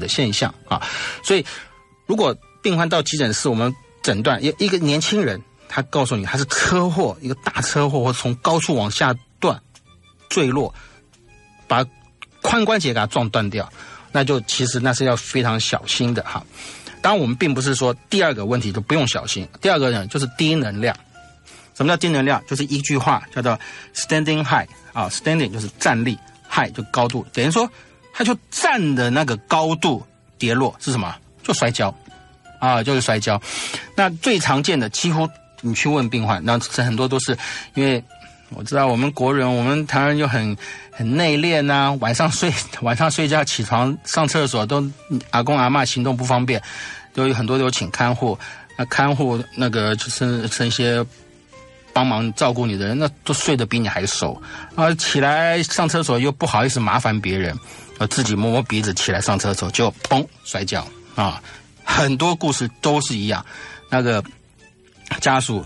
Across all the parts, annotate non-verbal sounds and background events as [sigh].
的现象啊。所以，如果病患到急诊室，我们诊断一一个年轻人，他告诉你他是车祸，一个大车祸，或从高处往下断坠落，把髋关节给他撞断掉，那就其实那是要非常小心的哈。当然，我们并不是说第二个问题就不用小心。第二个呢，就是低能量。什么叫低能量？就是一句话叫做 “standing high” 啊，“standing” 就是站立，“high” 就高度，等于说他就站的那个高度跌落是什么？就摔跤啊，就是摔跤。那最常见的，几乎你去问病患，那很多都是因为我知道我们国人，我们台湾人就很很内敛呐，[laughs] 晚上睡 [laughs] 晚上睡觉起床上厕所都阿公阿妈行动不方便，都有很多都请看护，那看护那个就是是一些。帮忙照顾你的人，那都睡得比你还熟啊！起来上厕所又不好意思麻烦别人，呃，自己摸摸鼻子起来上厕所就嘣摔跤啊！很多故事都是一样。那个家属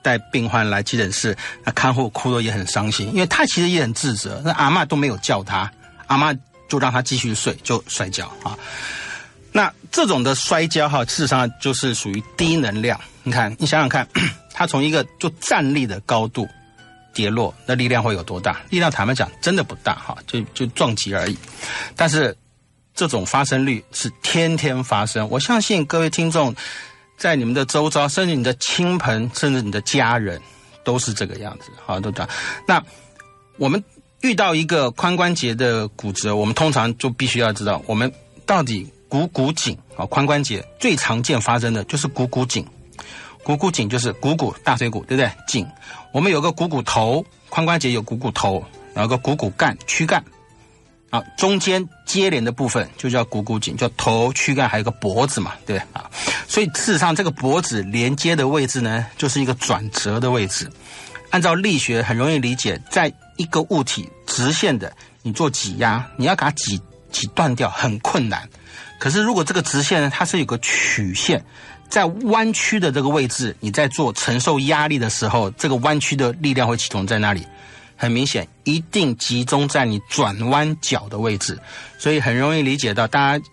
带病患来急诊室，那看护哭得也很伤心，因为他其实也很自责。那阿妈都没有叫他，阿妈就让他继续睡，就摔跤啊！那这种的摔跤哈，事实上就是属于低能量。你看，你想想看。[clears throat] 他从一个就站立的高度跌落，那力量会有多大？力量坦白讲真的不大哈，就就撞击而已。但是这种发生率是天天发生，我相信各位听众在你们的周遭，甚至你的亲朋，甚至你的家人，都是这个样子，好都这样。那我们遇到一个髋关节的骨折，我们通常就必须要知道，我们到底股骨颈啊，髋关节最常见发生的就是股骨颈。股骨颈就是股骨大椎骨，对不对？颈，我们有个股骨头，髋关节有股骨头，然后个股骨干、躯干，啊，中间接连的部分就叫股骨颈，叫头、躯干，还有个脖子嘛，对不对？啊，所以事实上这个脖子连接的位置呢，就是一个转折的位置。按照力学很容易理解，在一个物体直线的，你做挤压，你要给它挤挤断掉很困难。可是如果这个直线呢，它是有个曲线。在弯曲的这个位置，你在做承受压力的时候，这个弯曲的力量会集中在那里？很明显，一定集中在你转弯角的位置，所以很容易理解到，大家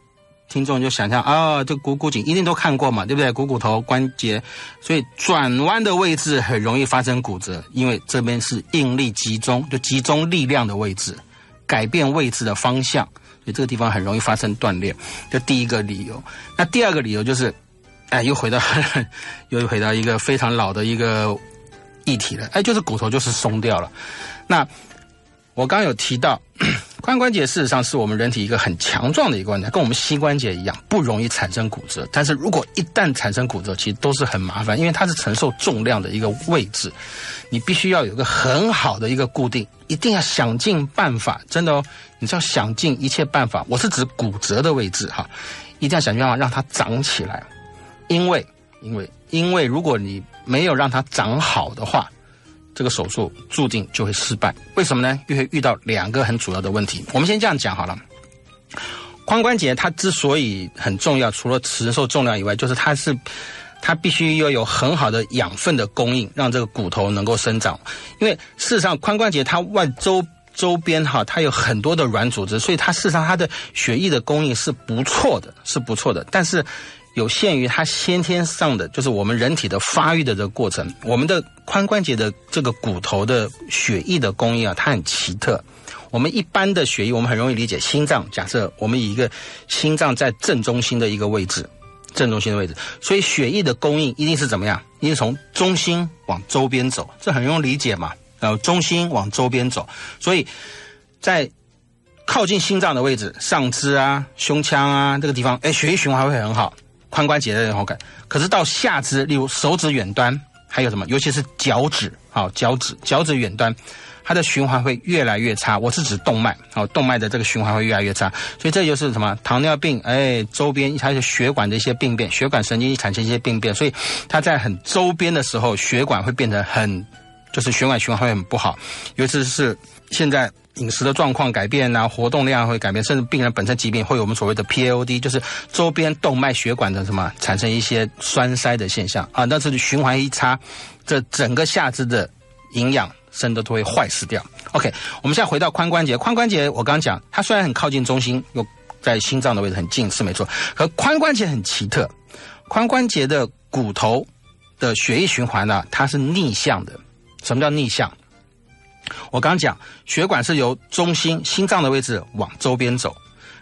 听众就想象啊，这股骨颈一定都看过嘛，对不对？股骨头关节，所以转弯的位置很容易发生骨折，因为这边是应力集中，就集中力量的位置，改变位置的方向，所以这个地方很容易发生断裂。这第一个理由。那第二个理由就是。哎，又回到 [laughs] 又回到一个非常老的一个议题了。哎，就是骨头就是松掉了。那我刚有提到，[clears throat] 髋关节事实上是我们人体一个很强壮的一个关节，跟我们膝关节一样，不容易产生骨折。但是如果一旦产生骨折，其实都是很麻烦，因为它是承受重量的一个位置，你必须要有个很好的一个固定，一定要想尽办法，真的哦，你要想尽一切办法。我是指骨折的位置哈，一定要想尽办法让它长起来。因为，因为，因为，如果你没有让它长好的话，这个手术注定就会失败。为什么呢？因为遇到两个很主要的问题。我们先这样讲好了。髋关节它之所以很重要，除了承受重量以外，就是它是它必须要有很好的养分的供应，让这个骨头能够生长。因为事实上，髋关节它外周周边哈，它有很多的软组织，所以它事实上它的血液的供应是不错的，是不错的。但是有限于它先天上的，就是我们人体的发育的这个过程。我们的髋关节的这个骨头的血液的供应啊，它很奇特。我们一般的血液，我们很容易理解，心脏假设我们以一个心脏在正中心的一个位置，正中心的位置，所以血液的供应一定是怎么样？一定从中心往周边走，这很容易理解嘛。然后中心往周边走，所以在靠近心脏的位置，上肢啊、胸腔啊这个地方，哎，血液循环会很好。髋关节的人好感，可是到下肢，例如手指远端，还有什么？尤其是脚趾，好脚趾，脚趾远端，它的循环会越来越差。我是指动脉，好动脉的这个循环会越来越差。所以这就是什么？糖尿病，哎，周边它是血管的一些病变，血管神经产生一些病变，所以它在很周边的时候，血管会变成很，就是血管循环会很不好。尤其是现在。饮食的状况改变啊，活动量会改变，甚至病人本身疾病会有我们所谓的 PAOD，就是周边动脉血管的什么产生一些栓塞的现象啊。那是循环一差，这整个下肢的营养生的都会坏死掉。OK，我们现在回到髋关节，髋关节我刚刚讲，它虽然很靠近中心，有在心脏的位置很近是没错。可髋关节很奇特，髋关节的骨头的血液循环呢，它是逆向的。什么叫逆向？我刚讲血管是由中心心脏的位置往周边走，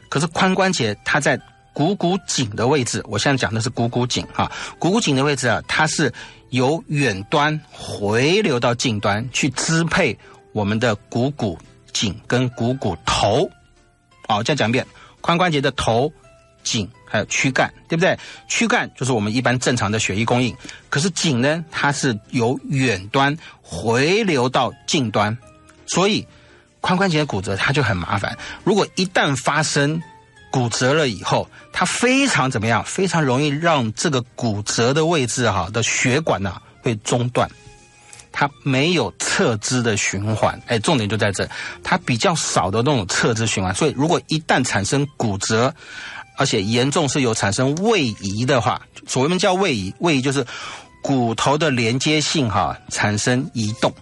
可是髋关节它在股骨颈的位置。我现在讲的是股骨颈哈，股骨颈的位置啊，它是由远端回流到近端去支配我们的股骨颈跟股骨头。好，再讲一遍，髋关节的头、颈还有躯干，对不对？躯干就是我们一般正常的血液供应，可是颈呢，它是由远端回流到近端，所以髋关节骨折它就很麻烦。如果一旦发生骨折了以后，它非常怎么样？非常容易让这个骨折的位置哈的血管呢会中断。它没有侧支的循环，哎，重点就在这，它比较少的那种侧支循环，所以如果一旦产生骨折，而且严重是有产生位移的话，所谓们叫位移，位移就是骨头的连接性哈产生移动。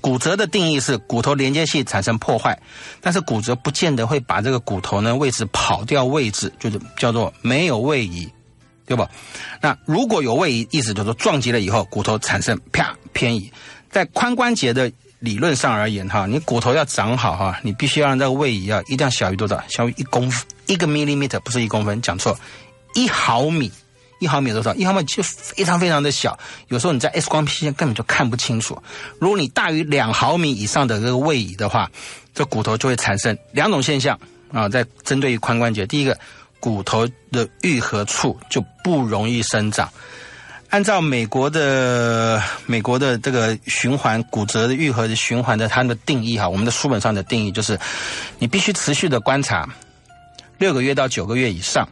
骨折的定义是骨头连接性产生破坏，但是骨折不见得会把这个骨头呢位置跑掉位置，就是叫做没有位移。对不？那如果有位移，意思就是说撞击了以后，骨头产生啪偏移。在髋关节的理论上而言，哈，你骨头要长好哈，你必须要让这个位移啊，一定要小于多少？小于一公分，一个 millimeter 不是一公分，讲错，一毫米，一毫米多少？一毫米就非常非常的小，有时候你在 X 光片根本就看不清楚。如果你大于两毫米以上的这个位移的话，这骨头就会产生两种现象啊，在针对于髋关节，第一个。骨头的愈合处就不容易生长。按照美国的美国的这个循环骨折的愈合的循环的它的定义哈，我们的书本上的定义就是，你必须持续的观察六个月到九个月以上，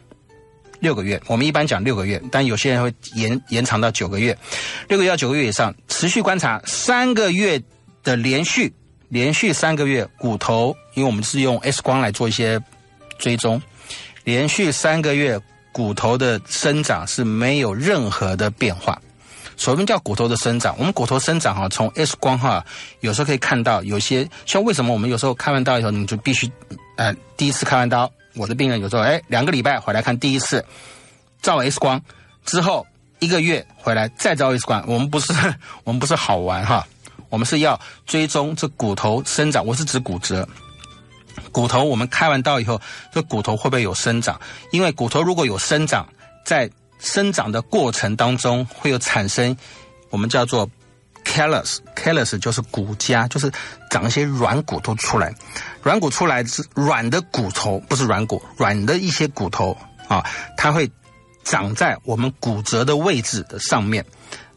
六个月，我们一般讲六个月，但有些人会延延长到九个月，六个月到九个月以上，持续观察三个月的连续连续三个月骨头，因为我们是用 X 光来做一些追踪。连续三个月，骨头的生长是没有任何的变化。所谓叫骨头的生长，我们骨头生长哈，从 X 光哈，有时候可以看到有些像为什么我们有时候开完刀以后，你就必须，呃，第一次开完刀，我的病人有时候哎，两个礼拜回来看第一次，照 X 光之后一个月回来再照 X 光，我们不是 [laughs] 我们不是好玩哈，我们是要追踪这骨头生长，我是指骨折。骨头，我们开完刀以后，这骨头会不会有生长？因为骨头如果有生长，在生长的过程当中会有产生，我们叫做 callus，callus 就是骨痂，就是长一些软骨头出来。软骨出来是软的骨头，不是软骨，软的一些骨头啊，它会长在我们骨折的位置的上面。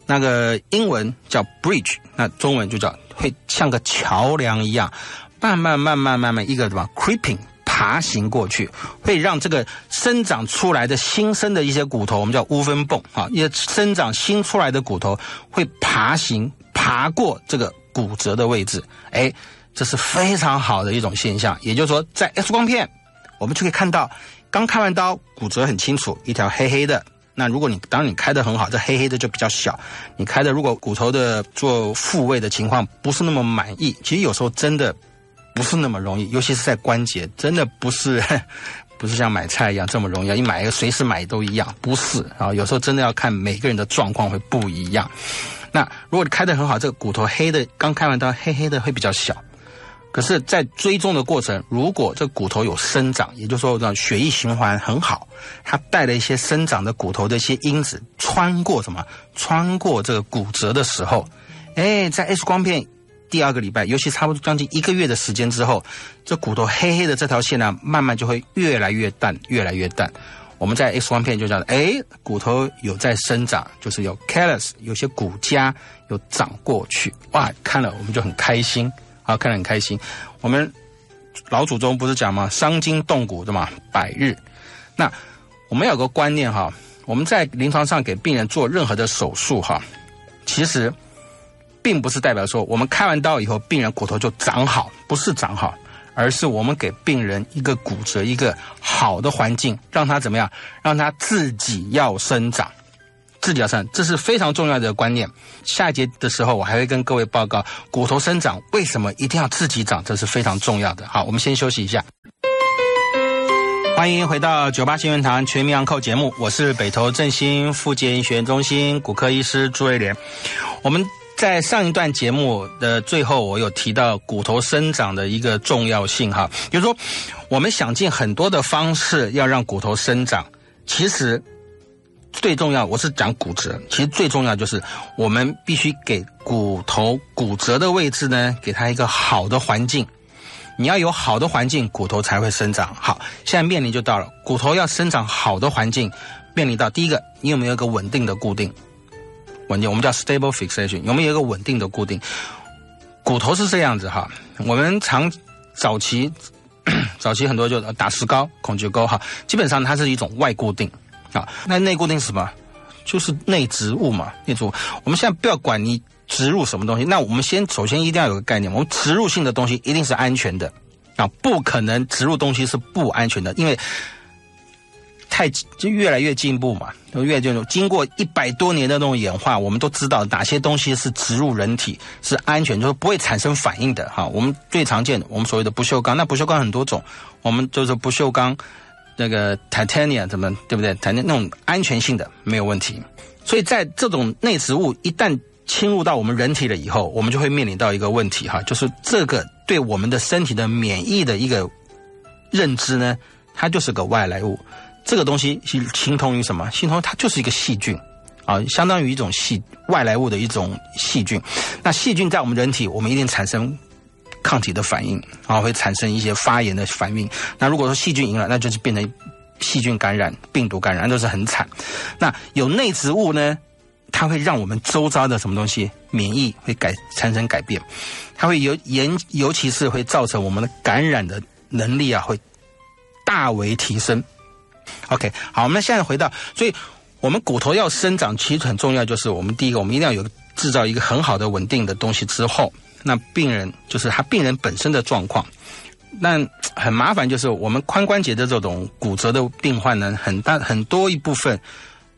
那个英文叫 bridge，那中文就叫会像个桥梁一样。慢慢慢慢慢慢一个什么 creeping 爬行过去，会让这个生长出来的新生的一些骨头，我们叫乌分泵啊，一些生长新出来的骨头会爬行爬过这个骨折的位置，哎，这是非常好的一种现象。也就是说，在 X 光片我们就可以看到，刚开完刀骨折很清楚，一条黑黑的。那如果你当你开的很好，这黑黑的就比较小。你开的如果骨头的做复位的情况不是那么满意，其实有时候真的。不是那么容易，尤其是在关节，真的不是，[laughs] 不是像买菜一样这么容易。你买一个随时买都一样，不是啊。有时候真的要看每个人的状况会不一样。那如果你开的很好，这个骨头黑的刚开完刀黑黑的会比较小。可是，在追踪的过程，如果这骨头有生长，也就是说让血液循环很好，它带了一些生长的骨头的一些因子穿过什么？穿过这个骨折的时候，哎，在 X 光片。第二个礼拜，尤其差不多将近一个月的时间之后，这骨头黑黑的这条线呢，慢慢就会越来越淡，越来越淡。我们在 X 光片就叫，哎，骨头有在生长，就是有 callus，有些骨痂有长过去。哇，看了我们就很开心，啊，看了很开心。我们老祖宗不是讲吗？伤筋动骨的嘛，百日。那我们有个观念哈，我们在临床上给病人做任何的手术哈，其实。并不是代表说我们开完刀以后病人骨头就长好，不是长好，而是我们给病人一个骨折一个好的环境，让他怎么样？让他自己要生长，自己要生，这是非常重要的观念。下一节的时候我还会跟各位报告骨头生长为什么一定要自己长，这是非常重要的。好，我们先休息一下。欢迎回到九八新闻堂全民昂扣节目，我是北投振兴复健医学中心骨科医师朱瑞莲。我们在上一段节目的最后，我有提到骨头生长的一个重要性哈，就是说我们想尽很多的方式要让骨头生长，其实最重要，我是讲骨折，其实最重要就是我们必须给骨头骨折的位置呢，给它一个好的环境。你要有好的环境，骨头才会生长好。现在面临就到了，骨头要生长好的环境，面临到第一个，你有没有一个稳定的固定？稳定，我们叫 stable fixation，有没有一个稳定的固定？骨头是这样子哈，我们常早期 [coughs] 早期很多就打石膏、恐惧钩哈，基本上它是一种外固定啊。那内固定是什么？就是内植物嘛，内植物。我们现在不要管你。植入什么东西？那我们先首先一定要有个概念，我们植入性的东西一定是安全的啊，不可能植入东西是不安全的，因为太就越来越进步嘛，都越进步。经过一百多年的那种演化，我们都知道哪些东西是植入人体是安全，就是不会产生反应的哈。我们最常见的，我们所谓的不锈钢，那不锈钢很多种，我们就是不锈钢那个 titanium 怎么对不对？谈那种安全性的没有问题。所以在这种内植物一旦侵入到我们人体了以后，我们就会面临到一个问题哈，就是这个对我们的身体的免疫的一个认知呢，它就是个外来物。这个东西是形同于什么？形同它就是一个细菌啊，相当于一种细外来物的一种细菌。那细菌在我们人体，我们一定产生抗体的反应啊，会产生一些发炎的反应。那如果说细菌赢了，那就是变成细菌感染、病毒感染，都是很惨。那有内植物呢？它会让我们周遭的什么东西免疫会改产生改变，它会尤尤尤其是会造成我们的感染的能力啊会大为提升。OK，好，我们现在回到，所以我们骨头要生长，其实很重要，就是我们第一个，我们一定要有制造一个很好的稳定的东西之后，那病人就是他病人本身的状况，那很麻烦，就是我们髋关节的这种骨折的病患呢，很大很多一部分。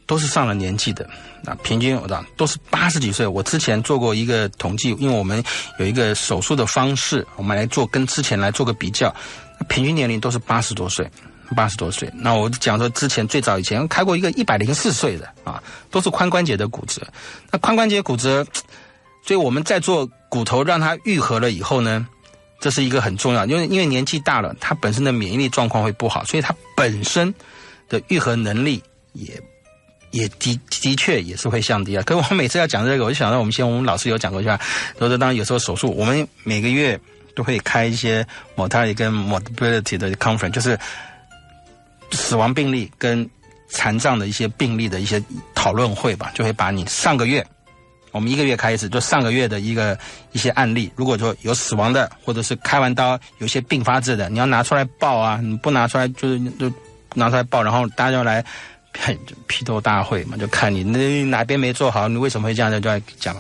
都是上了年纪的，啊，平均我讲都是八十几岁。我之前做过一个统计，因为我们有一个手术的方式，我们来做跟之前来做个比较，平均年龄都是八十多岁，八十多岁。那我讲说之前最早以前开过一个一百零四岁的啊，都是髋关节的骨折。那髋关节骨折，[tsk] 所以我们在做骨头让它愈合了以后呢，这是一个很重要，因为因为年纪大了，它本身的免疫力状况会不好，所以它本身的愈合能力也。也的的确也是会降低啊。可是我每次要讲这个，我就想到我们先我们老师有讲过一下，都是当然有时候手术，我们每个月都会开一些 mortality 跟 mortality 的 conference，就是死亡病例跟残障的一些病例的一些讨论会吧，就会把你上个月我们一个月开一次，就上个月的一个一些案例，如果说有死亡的，或者是开完刀有些并发症的，你要拿出来报啊，你不拿出来就是就拿出来报，然后大家要来。批斗大会嘛，就看你那哪边没做好，你为什么会这样就要讲。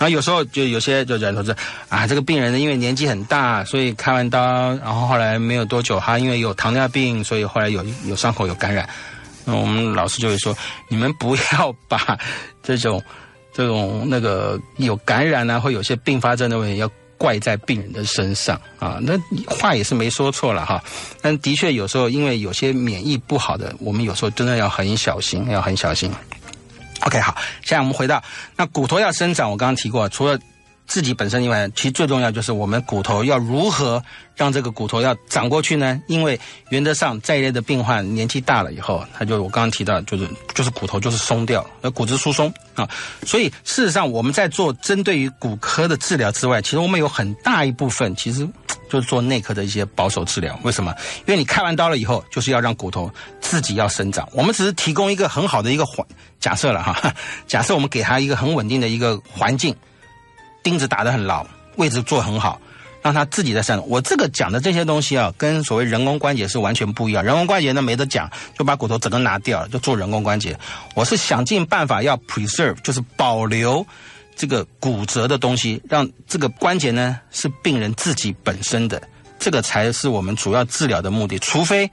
然后有时候就有些就讲说是啊，这个病人呢因为年纪很大，所以开完刀，然后后来没有多久，他因为有糖尿病，所以后来有有伤口有感染。那我们老师就会说，你们不要把这种这种那个有感染啊，或有些并发症的问题要。怪在病人的身上啊，那话也是没说错了哈。但的确有时候因为有些免疫不好的，我们有时候真的要很小心，要很小心。OK，好，现在我们回到那骨头要生长，我刚刚提过，除了。自己本身以外，其实最重要就是我们骨头要如何让这个骨头要长过去呢？因为原则上这一类的病患年纪大了以后，他就我刚刚提到，就是就是骨头就是松掉，那，骨质疏松啊。所以事实上我们在做针对于骨科的治疗之外，其实我们有很大一部分其实就是做内科的一些保守治疗。为什么？因为你开完刀了以后，就是要让骨头自己要生长。我们只是提供一个很好的一个环假设了哈，[laughs] 假设我们给他一个很稳定的一个环境。钉子打得很牢，位置做很好，让他自己在上。我这个讲的这些东西啊，跟所谓人工关节是完全不一样。人工关节呢没得讲，就把骨头整个拿掉了，就做人工关节。我是想尽办法要 preserve，就是保留这个骨折的东西，让这个关节呢是病人自己本身的，这个才是我们主要治疗的目的。除非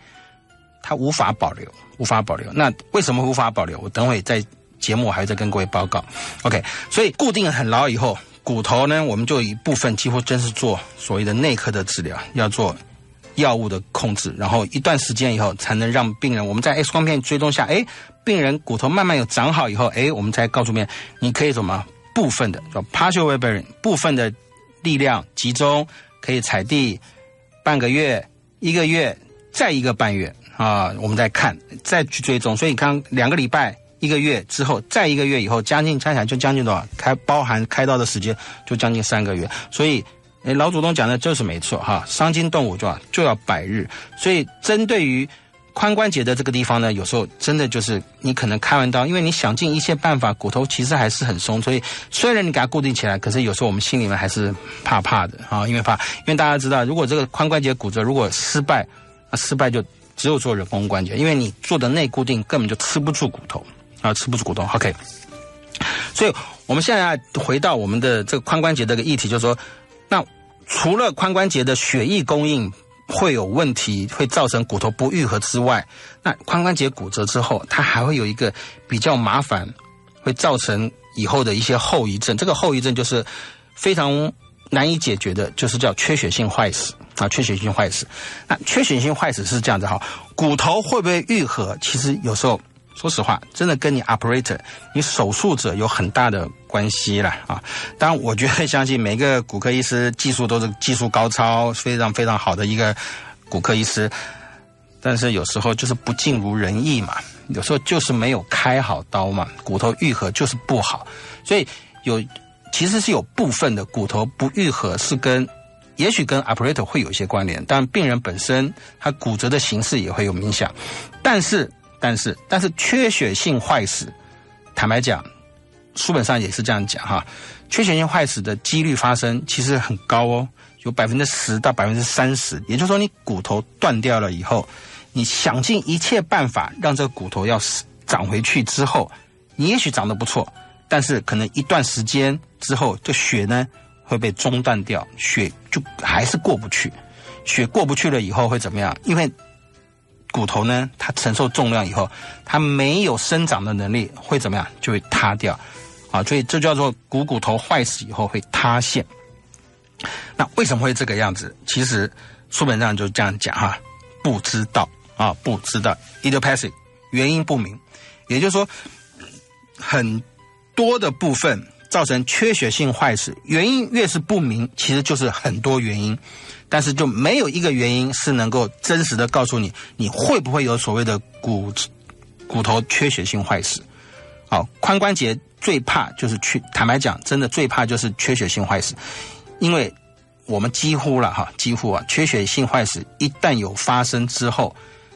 他无法保留，无法保留，那为什么无法保留？我等会在节目还在跟各位报告。OK，所以固定很牢以后。骨头呢，我们就一部分几乎真是做所谓的内科的治疗，要做药物的控制，然后一段时间以后才能让病人，我们在 X 光片追踪下，哎，病人骨头慢慢有长好以后，哎，我们才告诉病人，你可以怎么部分的叫 partial weight bearing，部分的力量集中可以踩地半个月、一个月、再一个半月啊，我们再看再去追踪，所以你看两个礼拜、一个月之后，再一个月以后，将近加起来就将近多少？开包含开刀的时间就将近三个月，所以。哎，老祖宗讲的就是没错哈，伤筋动骨就就要百日，所以针对于髋关节的这个地方呢，有时候真的就是你可能开完刀，因为你想尽一切办法，骨头其实还是很松，所以虽然你给它固定起来，可是有时候我们心里面还是怕怕的啊，因为怕，因为大家知道，如果这个髋关节骨折如果失败，那失败就只有做人工关节，因为你做的内固定根本就吃不住骨头啊，吃不住骨头。OK，所以我们现在回到我们的这个髋关节这个议题，就是说，那。除了髋关节的血液供应会有问题，会造成骨头不愈合之外，那髋关节骨折之后，它还会有一个比较麻烦，会造成以后的一些后遗症。这个后遗症就是非常难以解决的，就是叫缺血性坏死啊，缺血性坏死。那缺血性坏死是这样子哈，骨头会不会愈合？其实有时候。说实话，真的跟你 operator，你手术者有很大的关系了啊！当然，我觉得相信每个骨科医师技术都是技术高超、非常非常好的一个骨科医师，但是有时候就是不尽如人意嘛，有时候就是没有开好刀嘛，骨头愈合就是不好，所以有其实是有部分的骨头不愈合是跟也许跟 operator 会有一些关联，但病人本身他骨折的形式也会有影响，但是。但是，但是缺血性坏死，坦白讲，书本上也是这样讲哈。缺血性坏死的几率发生其实很高哦，有百分之十到百分之三十。也就是说，你骨头断掉了以后，你想尽一切办法让这个骨头要长回去之后，你也许长得不错，但是可能一段时间之后，这血呢会被中断掉，血就还是过不去。血过不去了以后会怎么样？因为骨头呢，它承受重量以后，它没有生长的能力，会怎么样？就会塌掉，啊，所以这叫做股骨头坏死以后会塌陷。那为什么会这个样子？其实书本上就这样讲哈，不知道啊，不知道，idiopathic 原因不明，也就是说，很多的部分造成缺血性坏死，原因越是不明，其实就是很多原因。但是就没有一个原因是能够真实的告诉你你会不会有所谓的骨骨头缺血性坏死。好，髋关节最怕就是缺，坦白讲，真的最怕就是缺血性坏死，因为我们几乎了哈，几乎啊，缺血性坏死一旦有发生之后，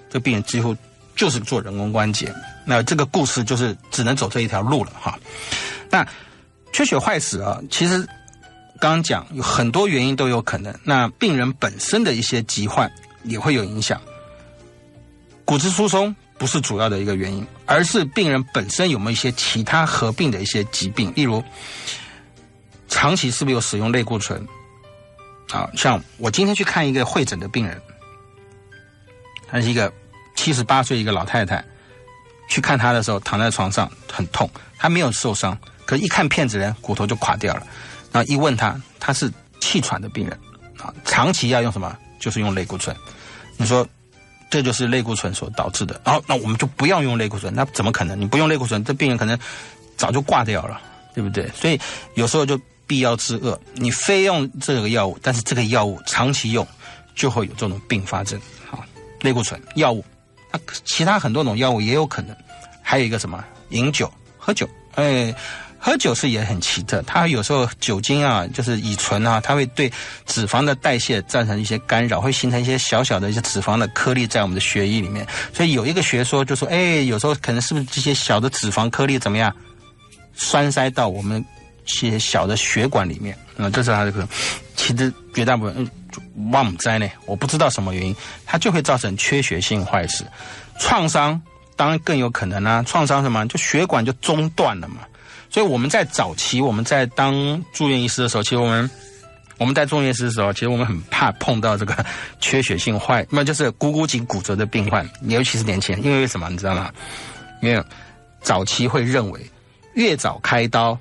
这病人几乎就是做人工关节。那这个故事就是只能走这一条路了哈。那缺血坏死啊，其实。刚讲有很多原因都有可能，那病人本身的一些疾患也会有影响。骨质疏松不是主要的一个原因，而是病人本身有没有一些其他合并的一些疾病，例如长期是不是有使用类固醇？啊，像我今天去看一个会诊的病人，她是一个七十八岁一个老太太，去看她的时候躺在床上很痛，她没有受伤，可一看片子人骨头就垮掉了。然后一问他，他是气喘的病人，啊，长期要用什么？就是用类固醇。你说，这就是类固醇所导致的。然后，那我们就不要用类固醇，那怎么可能？你不用类固醇，这病人可能早就挂掉了，对不对？所以有时候就必要之恶，你非用这个药物，但是这个药物长期用就会有这种并发症。好，类固醇药物，那其他很多种药物也有可能。还有一个什么？饮酒、喝酒，哎。喝酒是也很奇特，它有时候酒精啊，就是乙醇啊，它会对脂肪的代谢造成一些干扰，会形成一些小小的一些脂肪的颗粒在我们的血液里面。所以有一个学说就说，哎，有时候可能是不是这些小的脂肪颗粒怎么样，栓塞到我们一些小的血管里面啊？这是它这个，其实绝大部分嗯忘灾呢，我不知道什么原因，它就会造成缺血性坏死。创伤当然更有可能啊，创伤什么就血管就中断了嘛。所以我们在早期，我们在当住院医师的时候，其实我们我们在住院医师的时候，其实我们很怕碰到这个缺血性坏，那就是股骨颈骨折的病患，尤其是年轻人，因为为什么？你知道吗？因为早期会认为越早开刀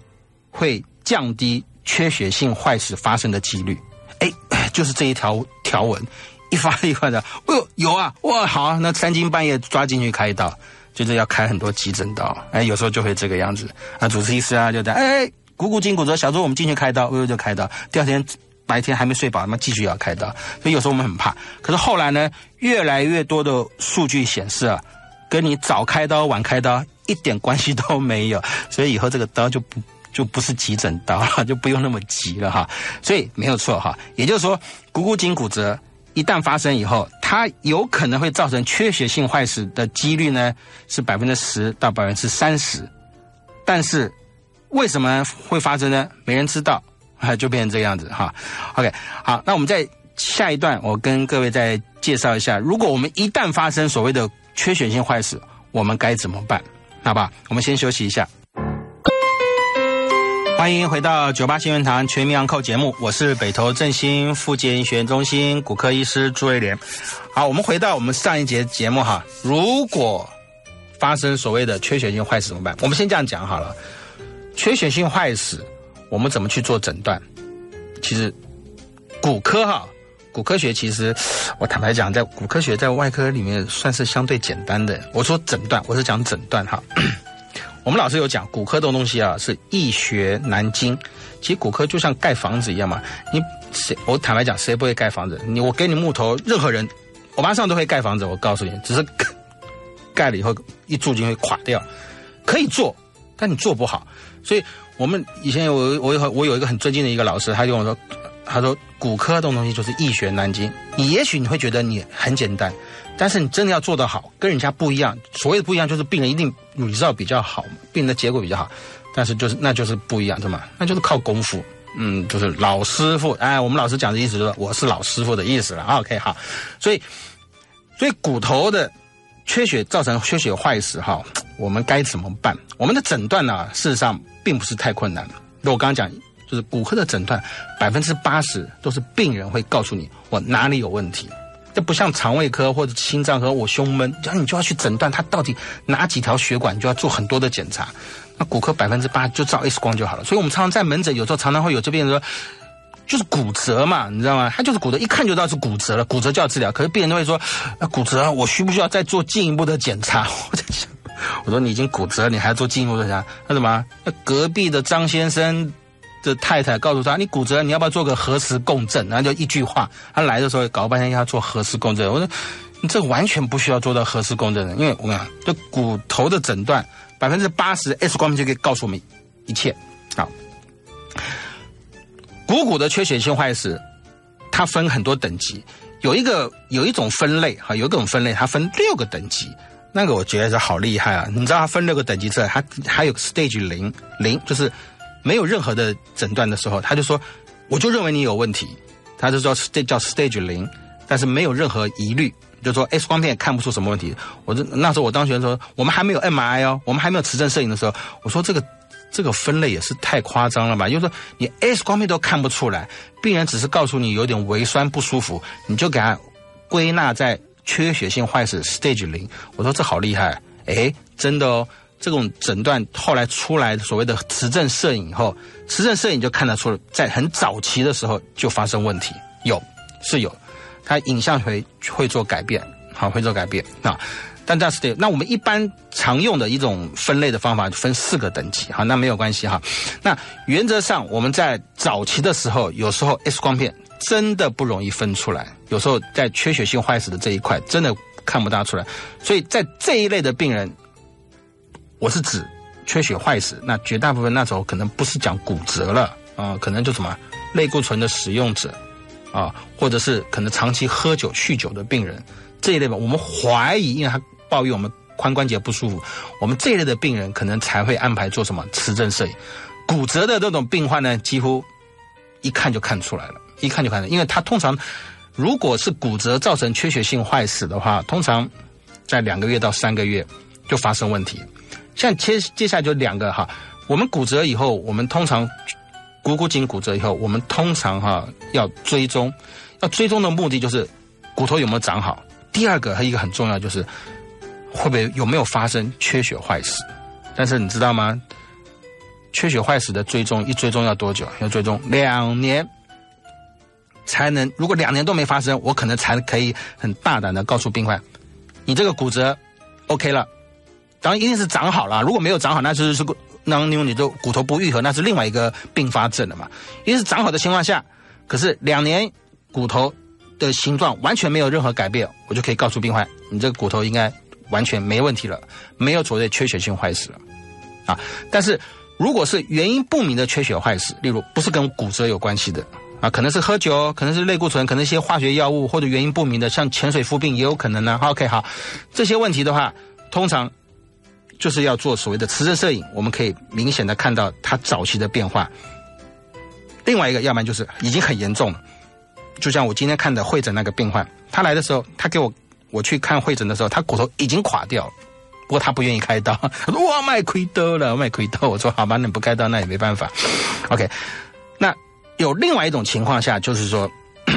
会降低缺血性坏死发生的几率，哎，[laughs] 就是这一条条文。一发一发的，哎呦有啊，哇好，那三更半夜抓进去开刀，就是要开很多急诊刀，哎，有时候就会这个样子。啊，主治医师啊就在，哎，股骨筋骨折，小周我们进去开刀，微微就开刀，第二天白天还没睡饱，他妈继续要开刀，所以有时候我们很怕。可是后来呢，越来越多的数据显示啊，跟你早开刀晚开刀一点关系都没有，所以以后这个刀就不。就不是急诊刀了，就不用那么急了哈，所以没有错哈。也就是说，股骨筋骨折一旦发生以后，它有可能会造成缺血性坏死的几率呢是百分之十到百分之三十，但是为什么会发生呢？没人知道，[laughs] 就变成这个样子哈。OK，好，那我们在下一段，我跟各位再介绍一下，如果我们一旦发生所谓的缺血性坏死，我们该怎么办？好吧，我们先休息一下。欢迎回到九八新闻堂全民养扣节目，我是北投振兴复健医学中心骨科医师朱瑞莲。好，我们回到我们上一节节目哈，如果发生所谓的缺血性坏死怎么办？我们先这样讲好了，缺血性坏死我们怎么去做诊断？其实骨科哈，骨科学其实我坦白讲，在骨科学在外科里面算是相对简单的。我说诊断，我是讲诊断哈。我们老师有讲，骨科这种东西啊是易学难精。其实骨科就像盖房子一样嘛，你谁我坦白讲，谁不会盖房子？你我给你木头，任何人，我马上都会盖房子。我告诉你，只是 [laughs] 盖了以后一住进会垮掉。可以做，但你做不好。所以我们以前有我有我有一个很尊敬的一个老师，他跟我说，他说骨科这种东西就是易学难精。你也许你会觉得你很简单。但是你真的要做得好，跟人家不一样。所谓的不一样，就是病人一定你知道比较好，病人的结果比较好。但是就是那就是不一样，对吗？那就是靠功夫。嗯，就是老师傅。哎，我们老师讲的意思就是我是老师傅的意思了。OK，好。所以，所以骨头的缺血造成缺血坏死，哈，我们该怎么办？我们的诊断呢，事实上并不是太困难。那我刚刚讲，就是骨科的诊断，百分之八十都是病人会告诉你我哪里有问题。这不像肠胃科或者心脏科，我胸闷，然后你就要去诊断它到底哪几条血管，就要做很多的检查。那骨科百分之八就照 X 光就好了。所以我们常常在门诊，有时候常常会有这边说，就是骨折嘛，你知道吗？他就是骨折，一看就知道是骨折了，骨折就要治疗。可是病人都会说，那骨折我需不需要再做进一步的检查？我在想，我说你已经骨折，你还要做进一步的检查？[laughs] 那什么？那隔壁的张先生。这太太告诉他：“你骨折，你要不要做个核磁共振？”然后就一句话，他来的时候搞半天要做核磁共振。我说：“你这完全不需要做到核磁共振的，因为我讲这骨头的诊断，百分之八十 X 光片就可以告诉我们一切。”好，股骨的缺血性坏死，它分很多等级，有一个有一种分类哈，有一种分类，它分六个等级。那个我觉得是好厉害啊！你知道它分六个等级之后，它还有 stage 零零，就是。没有任何的诊断的时候，他就说，我就认为你有问题，他就说这叫 stage 零，但是没有任何疑虑，就说 X 光片也看不出什么问题。我这那时候我当学生说，我们还没有 MRI 哦，我们还没有磁振摄影的时候，我说这个这个分类也是太夸张了吧？就是说你 X 光片都看不出来，病人只是告诉你有点微酸不舒服，你就给他归纳在缺血性坏死 stage 零。我说这好厉害，哎，真的哦。这种诊断后来出来所谓的磁振摄影以后，磁振摄影就看得出，在很早期的时候就发生问题，有是有，它影像会会做改变，好会做改变啊。但但是，那我们一般常用的一种分类的方法分四个等级，好，那没有关系哈。那原则上我们在早期的时候，有时候 X 光片真的不容易分出来，有时候在缺血性坏死的这一块真的看不大出来，所以在这一类的病人。我是指缺血坏死，那绝大部分那时候可能不是讲骨折了啊，可能就什么类固醇的使用者啊，或者是可能长期喝酒酗酒的病人这一类吧。我们怀疑，因为他抱怨我们髋关节不舒服，我们这一类的病人可能才会安排做什么磁振摄影。骨折的这种病患呢，几乎一看就看出来了，一看就看出来，因为他通常如果是骨折造成缺血性坏死的话，通常在两个月到三个月就发生问题。像接接下来就两个哈，我们骨折以后，我们通常股骨颈骨折以后，我们通常哈要追踪，要追踪的目的就是骨头有没有长好。第二个还一个很重要就是会不会有没有发生缺血坏死。但是你知道吗？缺血坏死的追踪一追踪要多久？要追踪两年。才能，如果两年都没发生，我可能才可以很大胆的告诉病患，你这个骨折 OK 了，当然一定是长好了，如果没有长好，那就是个，那因为你的骨头不愈合，那是另外一个并发症了嘛。一定是长好的情况下，可是两年骨头的形状完全没有任何改变，我就可以告诉病患，你这个骨头应该完全没问题了，没有所谓的缺血性坏死了，啊，但是。如果是原因不明的缺血坏死，例如不是跟骨折有关系的啊，可能是喝酒，可能是类固醇，可能一些化学药物，或者原因不明的，像潜水夫病也有可能呢。OK，好，这些问题的话，通常就是要做所谓的磁振摄影，我们可以明显的看到它早期的变化。另外一个，要不然就是已经很严重了，就像我今天看的会诊那个病患，他来的时候，他给我我去看会诊的时候，他骨头已经垮掉了。不过他不愿意开刀，他说哇卖亏多了，卖亏多。我说好吧，那不开刀那也没办法。OK，那有另外一种情况下，就是说 [coughs]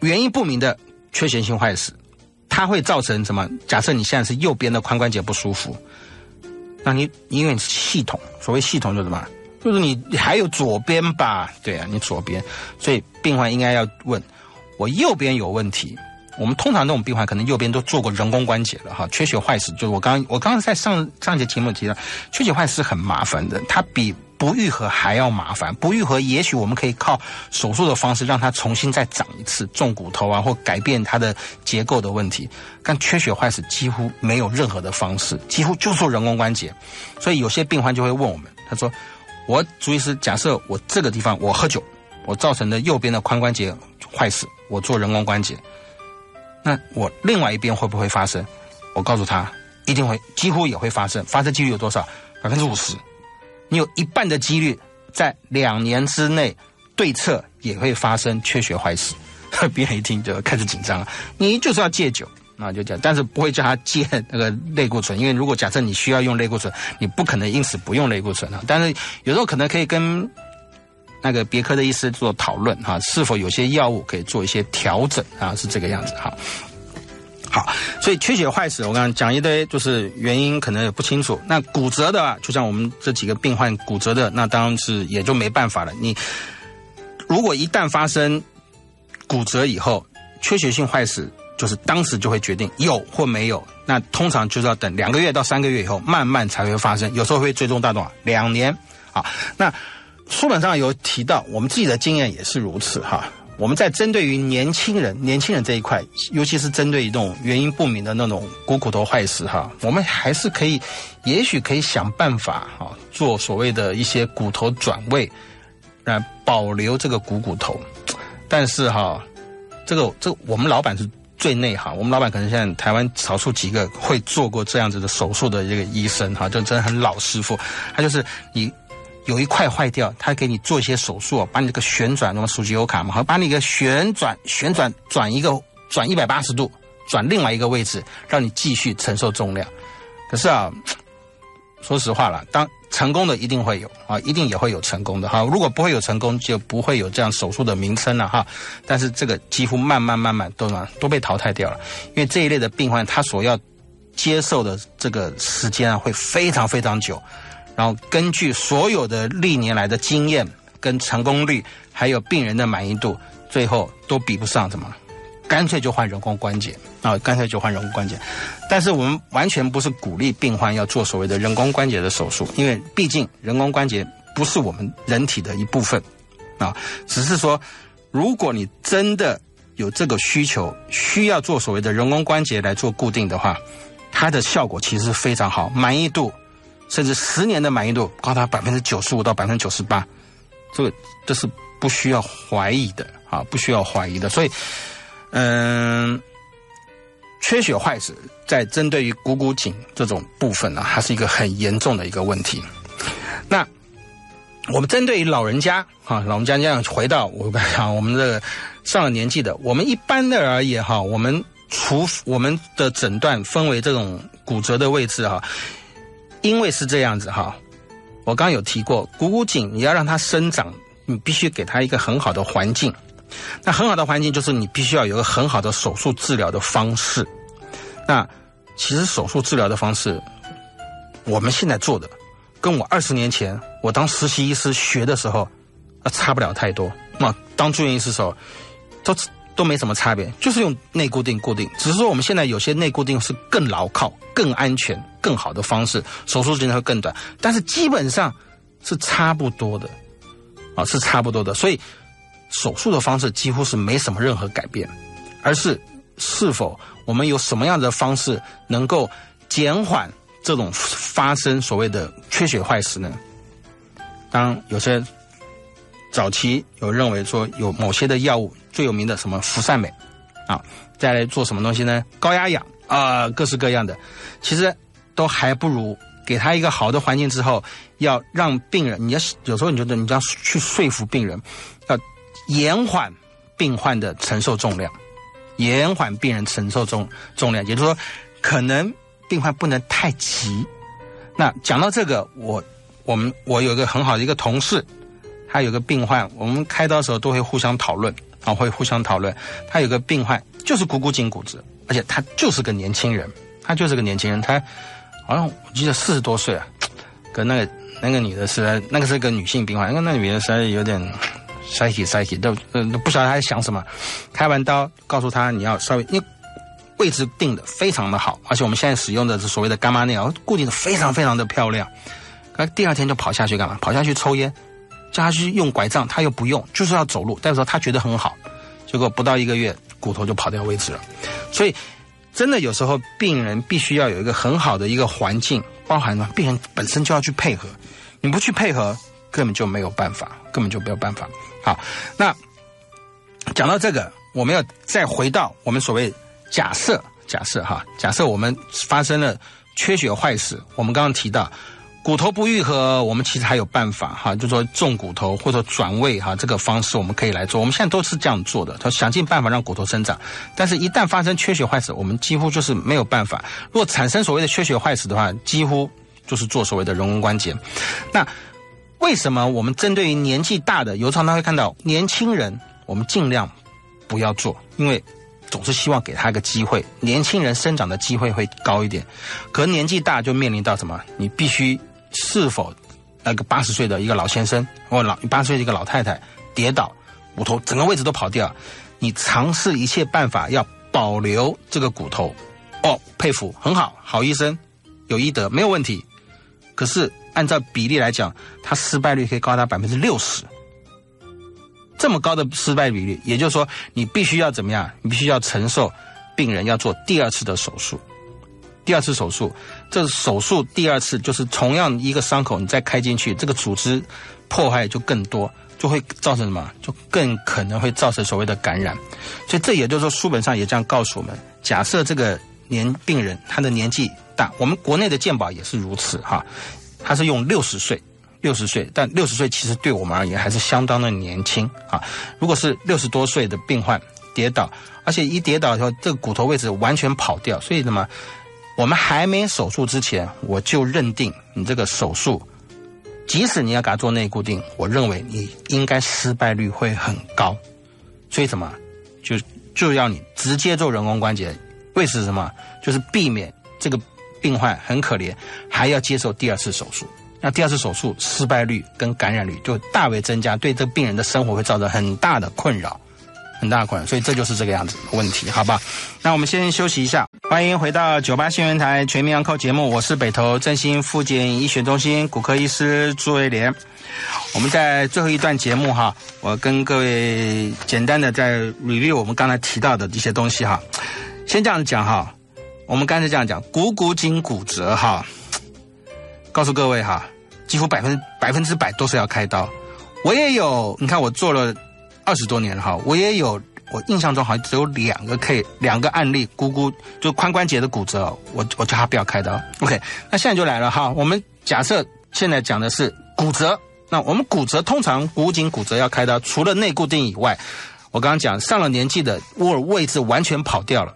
原因不明的缺血性坏死，它会造成什么？假设你现在是右边的髋关节不舒服，那你因为系统，所谓系统就是什么？就是你还有左边吧？对啊，你左边，所以病患应该要问我右边有问题。我们通常这种病患可能右边都做过人工关节了哈，缺血坏死就是我刚我刚刚在上上节节目提到，缺血坏死很麻烦的，它比不愈合还要麻烦。不愈合也许我们可以靠手术的方式让它重新再长一次，种骨头啊或改变它的结构的问题。但缺血坏死几乎没有任何的方式，几乎就做人工关节。所以有些病患就会问我们，他说：“我主意是假设我这个地方我喝酒，我造成的右边的髋关节坏死，我做人工关节。”那我另外一边会不会发生？我告诉他，一定会，几乎也会发生。发生几率有多少？百分之五十。你有一半的几率在两年之内对侧也会发生缺血坏死。[laughs] 别人一听就开始紧张了。你就是要戒酒，那就讲，但是不会叫他戒那个类固醇，因为如果假设你需要用类固醇，你不可能因此不用类固醇啊。但是有时候可能可以跟。那个别科的医师做讨论哈，是否有些药物可以做一些调整啊？是这个样子哈。好，所以缺血坏死，我刚刚讲一堆，就是原因可能也不清楚。那骨折的，就像我们这几个病患骨折的，那当然是也就没办法了。你如果一旦发生骨折以后，缺血性坏死，就是当时就会决定有或没有。那通常就是要等两个月到三个月以后，慢慢才会发生。有时候会追踪到多少？两年。好，那。书本上有提到，我们自己的经验也是如此哈。我们在针对于年轻人、年轻人这一块，尤其是针对于这种原因不明的那种股骨头坏死哈，我们还是可以，也许可以想办法哈，做所谓的一些骨头转位，来保留这个股骨头。但是哈，这个这我们老板是最内行，我们老板可能现在台湾少数几个会做过这样子的手术的这个医生哈，就真的很老师傅，他就是你。有一块坏掉，他给你做一些手术，把你这个旋转，那么数据有卡嘛，好，把你个旋转旋转转一个转一百八十度，转另外一个位置，让你继续承受重量。可是啊，说实话了，当成功的一定会有啊，一定也会有成功的哈。如果不会有成功，就不会有这样手术的名称了哈。但是这个几乎慢慢慢慢都嘛都被淘汰掉了，因为这一类的病患他所要接受的这个时间啊会非常非常久。然后根据所有的历年来的经验跟成功率，还有病人的满意度，最后都比不上什么，干脆就换人工关节啊，干脆就换人工关节。但是我们完全不是鼓励病患要做所谓的人工关节的手术，因为毕竟人工关节不是我们人体的一部分啊，只是说如果你真的有这个需求，需要做所谓的人工关节来做固定的话，它的效果其实非常好，满意度。甚至十年的满意度高达百分之九十五到百分之九十八，这个这是不需要怀疑的啊，不需要怀疑的。所以，嗯，缺血坏死在针对于股骨颈这种部分呢，还是一个很严重的一个问题。那我们针对于老人家啊，老人家这样回到我刚讲，我们这个上了年纪的，我们一般的而言哈，我们除我们的诊断分为这种骨折的位置哈。因为是这样子哈，我刚有提过，股骨颈你要让它生长，你必须给它一个很好的环境。那很好的环境就是你必须要有个很好的手术治疗的方式。那其实手术治疗的方式，我们现在做的，跟我二十年前我当实习医师学的时候，啊差不了太多。那当住院医师的时候，都都没什么差别，就是用内固定固定，只是说我们现在有些内固定是更牢靠、更安全、更好的方式，手术时间会更短，但是基本上是差不多的，啊，是差不多的，所以手术的方式几乎是没什么任何改变，而是是否我们有什么样的方式能够减缓这种发生所谓的缺血坏死呢？当有些早期有认为说有某些的药物最有名的什么福善美，啊，再来做什么东西呢？高压氧啊，各式各样的，其实都还不如给他一个好的环境之后，要让病人，你要有时候你觉得你要去说服病人，要延缓病患的承受重量，延缓病人承受重重量，也就是说，可能病患不能太急。那讲到这个，我。我们我有一个很好的一个同事，他有个病患，我们开刀的时候都会互相讨论啊，会互相讨论。他有个病患就是股骨颈骨折，而且他就是个年轻人，他就是个年轻人，他好像我记得四十多岁啊，跟那个那个女的是那个是个女性病患，那个那女的实在有点塞气塞气，都呃不晓得他在想什么。开完刀告诉他你要稍微，因为位置定的非常的好，而且我们现在使用的是所谓的伽马内，固定的非常非常的漂亮。他第二天就跑下去干嘛？跑下去抽烟，叫他去用拐杖，他又不用，就是要走路。但是说他觉得很好，结果不到一个月，骨头就跑掉位置了。所以，真的有时候病人必须要有一个很好的一个环境，包含了病人本身就要去配合。你不去配合，根本就没有办法，根本就没有办法。好，那讲到这个，我们要再回到我们所谓假设，假设哈，假设我们发生了缺血坏死，我们刚刚提到。骨头不愈合，我们其实还有办法哈，就说种骨头或者转位哈，这个方式我们可以来做。我们现在都是这样做的，他想尽办法让骨头生长。但是，一旦发生缺血坏死，我们几乎就是没有办法。如果产生所谓的缺血坏死的话，几乎就是做所谓的人工关节。那为什么我们针对于年纪大的，有常常会看到年轻人，我们尽量不要做，因为总是希望给他一个机会，年轻人生长的机会会高一点。可年纪大就面临到什么？你必须。是否那个八十岁的一个老先生或老八十岁的一个老太太跌倒，骨头整个位置都跑掉，你尝试一切办法要保留这个骨头，哦，佩服，很好，好医生，有医德，没有问题。可是按照比例来讲，他失败率可以高达百分之六十，这么高的失败比例，也就是说，你必须要怎么样？你必须要承受病人要做第二次的手术。第二次手术，这手术第二次就是同样一个伤口，你再开进去，这个组织破坏就更多，就会造成什么？就更可能会造成所谓的感染。所以这也就是说，书本上也这样告诉我们：假设这个年病人他的年纪大，我们国内的健保也是如此哈，他是用六十岁，六十岁，但六十岁其实对我们而言还是相当的年轻啊。如果是六十多岁的病患跌倒，而且一跌倒的时候，这个骨头位置完全跑掉，所以什么？我们还没手术之前，我就认定你这个手术，即使你要给他做内固定，我认为你应该失败率会很高。所以什么，就就要你直接做人工关节，为是什么？就是避免这个病患很可怜，还要接受第二次手术。那第二次手术失败率跟感染率就大为增加，对这个病人的生活会造成很大的困扰。很大困难，所以这就是这个样子问题，好吧？那我们先休息一下，欢迎回到九八新闻台全民养口节目，我是北投振兴复健医学中心骨科医师朱维廉。我们在最后一段节目哈，我跟各位简单的在 review 我们刚才提到的一些东西哈。先这样讲哈，我们刚才这样讲，股骨颈骨折哈，告诉各位哈，几乎百分百分之百都是要开刀。我也有，你看我做了。二十多年了哈，我也有，我印象中好像只有两个 K 两个案例，姑姑就髋关节的骨折，我我叫他不要开刀。OK，那现在就来了哈，我们假设现在讲的是骨折，那我们骨折通常骨颈骨折要开刀，除了内固定以外，我刚刚讲上了年纪的窝位置完全跑掉了。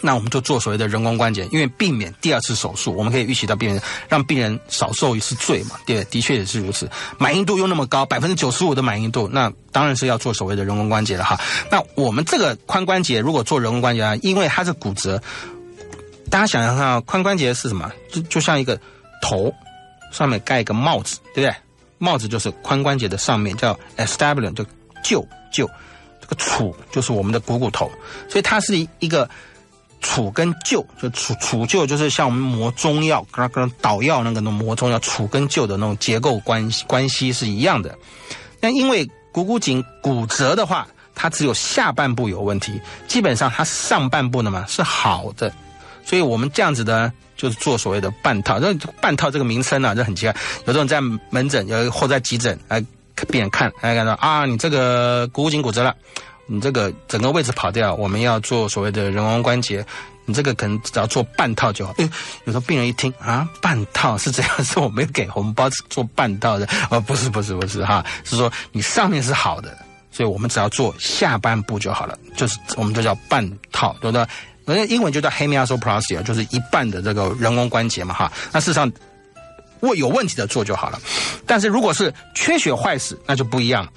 那我们就做所谓的人工关节，因为避免第二次手术，我们可以预期到病人让病人少受一次罪嘛？对，的确也是如此。满意度又那么高，百分之九十五的满意度，那当然是要做所谓的人工关节了哈。那我们这个髋关节如果做人工关节啊，因为它是骨折，大家想想看啊，髋关节是什么？就就像一个头上面盖一个帽子，对不对？帽子就是髋关节的上面，叫 stabilin，就臼臼，这个杵就是我们的股骨头，所以它是一个杵跟臼，就杵杵臼就是像我们磨中药，跟跟捣药那个那磨中药，杵跟臼的那种结构关系关系是一样的。那因为股骨颈骨折的话，它只有下半部有问题，基本上它上半部呢嘛是好的，所以我们这样子的，就是做所谓的半套。那半套这个名称呢，就很奇怪。有的人在门诊，有或在急诊来病人看，来看到啊，你这个股骨颈骨折了，你这个整个位置跑掉，我们要做所谓的人工关节，你这个可能只要做半套就好。哎，有时候病人一听啊，半套是这样，是我没有给红包做半套的，[laughs] 哦，不是不是不是哈，是说你上面是好的。所以我们只要做下半部就好了，就是我们就叫半套，对不对？人家英文就叫 hemiarthroplasty，就是一半的这个人工关节嘛，哈。那事实上，问有问题的做就好了。但是如果是缺血坏死，那就不一样了。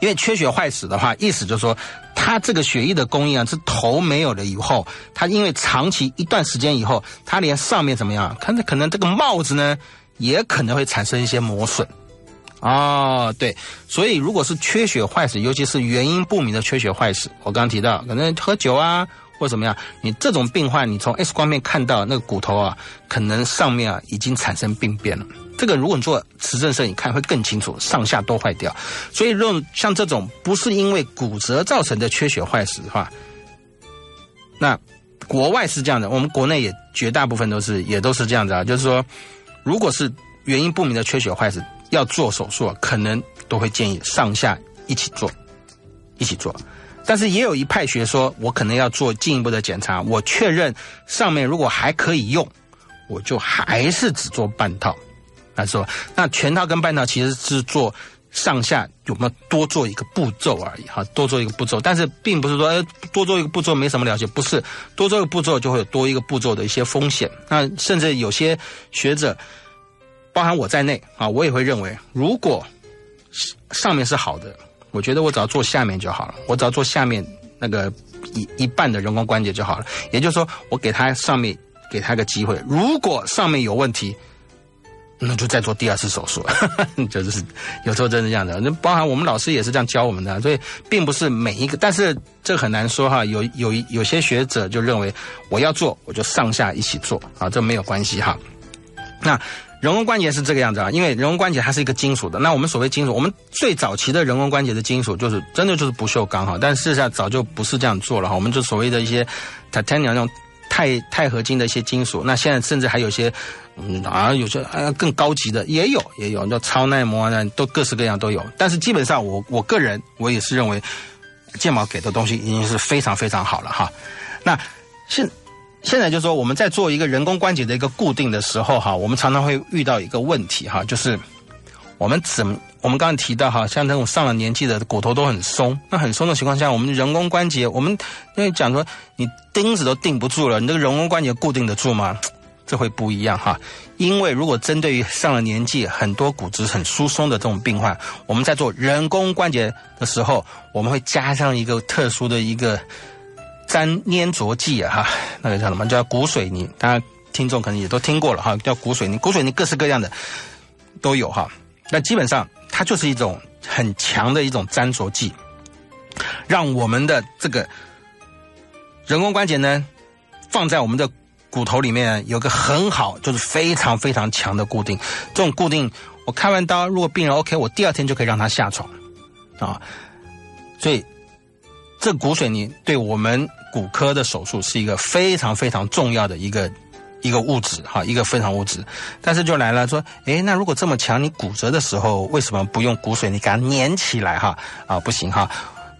因为缺血坏死的话，意思就是说，它这个血液的供应啊，是头没有了以后，它因为长期一段时间以后，它连上面怎么样，可能可能这个帽子呢，也可能会产生一些磨损。哦，对，所以如果是缺血坏死，尤其是原因不明的缺血坏死，我刚刚提到，可能喝酒啊，或怎么样，你这种病患，你从 X 光片看到那个骨头啊，可能上面啊已经产生病变了。这个如果你做磁振摄影看会更清楚，上下都坏掉。所以，用像这种不是因为骨折造成的缺血坏死的话，那国外是这样的，我们国内也绝大部分都是也都是这样子啊，就是说，如果是原因不明的缺血坏死。要做手术，可能都会建议上下一起做，一起做。但是也有一派学说，我可能要做进一步的检查，我确认上面如果还可以用，我就还是只做半套。他说，那全套跟半套其实是做上下有没有多做一个步骤而已哈，多做一个步骤。但是并不是说多做一个步骤没什么了解，不是多做一个步骤就会有多一个步骤的一些风险。那甚至有些学者。包含我在内啊，我也会认为，如果上面是好的，我觉得我只要做下面就好了，我只要做下面那个一一半的人工关节就好了。也就是说，我给他上面给他个机会，如果上面有问题，那就再做第二次手术。[laughs] 就是有时候真是这样的，那包含我们老师也是这样教我们的，所以并不是每一个，但是这很难说哈。有有有些学者就认为，我要做我就上下一起做啊，这没有关系哈。那。人工关节是这个样子啊，因为人工关节它是一个金属的。那我们所谓金属，我们最早期的人工关节的金属就是真的就是不锈钢哈，但事实上早就不是这样做了哈。我们就所谓的一些 titanium 那种钛钛合金的一些金属，那现在甚至还有一些嗯啊有些啊更高级的也有也有，叫超耐磨啊，都各式各样都有。但是基本上我我个人我也是认为剑毛给的东西已经是非常非常好了哈。那现现在就是说，我们在做一个人工关节的一个固定的时候，哈，我们常常会遇到一个问题，哈，就是我们怎么，我们刚刚提到，哈，像这种上了年纪的骨头都很松，那很松的情况下，我们人工关节，我们因为讲说，你钉子都钉不住了，你这个人工关节固定得住吗？这会不一样，哈，因为如果针对于上了年纪、很多骨质很疏松的这种病患，我们在做人工关节的时候，我们会加上一个特殊的一个。粘粘着剂啊，哈，那个叫什么？叫骨水泥。大家听众可能也都听过了哈，叫骨水泥。骨水泥各式各样的都有哈。那基本上它就是一种很强的一种粘着剂，让我们的这个人工关节呢放在我们的骨头里面有个很好，就是非常非常强的固定。这种固定，我开完刀，如果病人 OK，我第二天就可以让他下床啊。所以这骨水泥对我们。骨科的手术是一个非常非常重要的一个一个物质哈，一个非常物质。但是就来了说，诶，那如果这么强，你骨折的时候为什么不用骨水泥给它粘起来哈？啊，不行哈，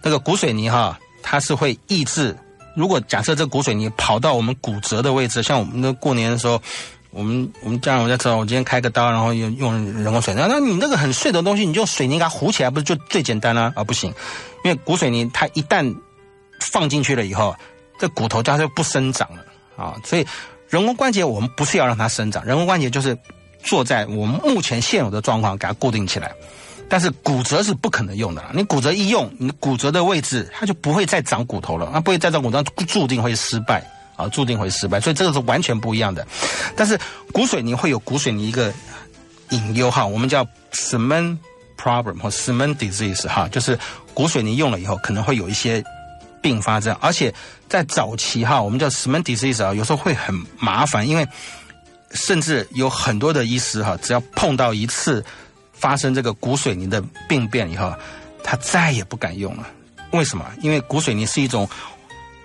那个骨水泥哈，它是会抑制。如果假设这骨水泥跑到我们骨折的位置，像我们的过年的时候，我们我们家人我在道，我今天开个刀，然后用用人工水泥，那你那个很碎的东西，你就水泥给它糊起来，不是就最简单了啊？不行，因为骨水泥它一旦放进去了以后，这骨头它就不生长了啊！所以人工关节我们不是要让它生长，人工关节就是坐在我们目前现有的状况给它固定起来。但是骨折是不可能用的，你骨折一用，你骨折的位置它就不会再长骨头了，它不会再长骨头，注定会失败啊，注定会失败。所以这个是完全不一样的。但是骨水泥会有骨水泥一个隐忧哈，我们叫 cement problem 或 cement disease 哈，就是骨水泥用了以后可能会有一些并发症，而且在早期哈，我们叫 cement disease 啊，有时候会很麻烦，因为甚至有很多的医师哈，只要碰到一次发生这个骨水泥的病变以后，他再也不敢用了。为什么？因为骨水泥是一种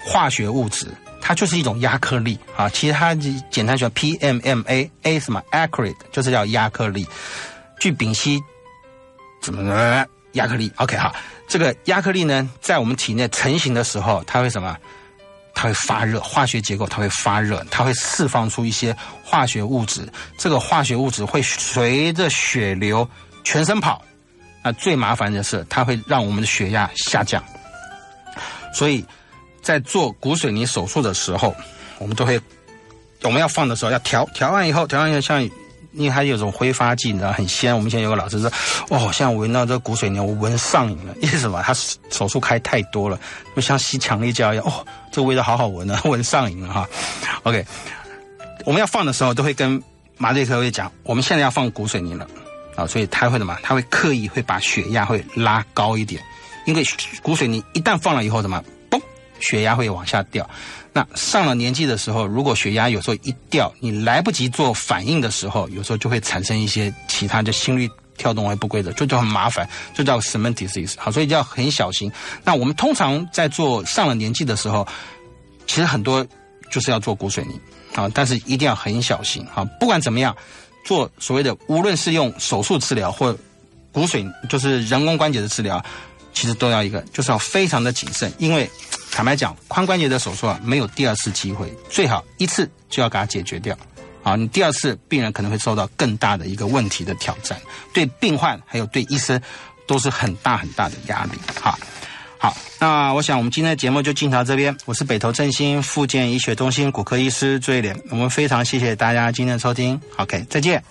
化学物质，它就是一种压克力啊。其实它简单说 PMMA，A 什么 acrid，就是叫压克力。聚丙烯怎么呢？亚克力，OK 哈。这个亚克力呢，在我们体内成型的时候，它会什么？它会发热，化学结构它会发热，它会释放出一些化学物质。这个化学物质会随着血流全身跑。那最麻烦的是，它会让我们的血压下降。所以在做骨水泥手术的时候，我们都会，我们要放的时候要调调完以后，调完以后像。因为它有种挥发剂，你知道很鲜。我们以前有个老师说：“哦，现在闻到这骨水泥，我闻上瘾了。因为什么？他手术开太多了，就像吸强力胶一样。哦，这个味道好好闻啊，[laughs] 闻上瘾了哈。OK，我们要放的时候都会跟麻醉科会讲，我们现在要放骨水泥了啊，所以他会什么？他会刻意会把血压会拉高一点，因为骨水泥一旦放了以后，什么？嘣，血压会往下掉。那上了年纪的时候，如果血压有时候一掉，你来不及做反应的时候，有时候就会产生一些其他的心率跳动会不规则，这就很麻烦，这叫 cement disease。好，所以就要很小心。那我们通常在做上了年纪的时候，其实很多就是要做骨水泥啊，但是一定要很小心啊。不管怎么样，做所谓的无论是用手术治疗或骨水，就是人工关节的治疗，其实都要一个，就是要非常的谨慎，因为。坦白讲，髋关节的手术啊，没有第二次机会，最好一次就要给它解决掉。啊，你第二次病人可能会受到更大的一个问题的挑战，对病患还有对医生都是很大很大的压力。哈，好，那我想我们今天的节目就进到这边。我是北投振兴复健医学中心骨科医师朱一莲，我们非常谢谢大家今天的收听。OK，再见。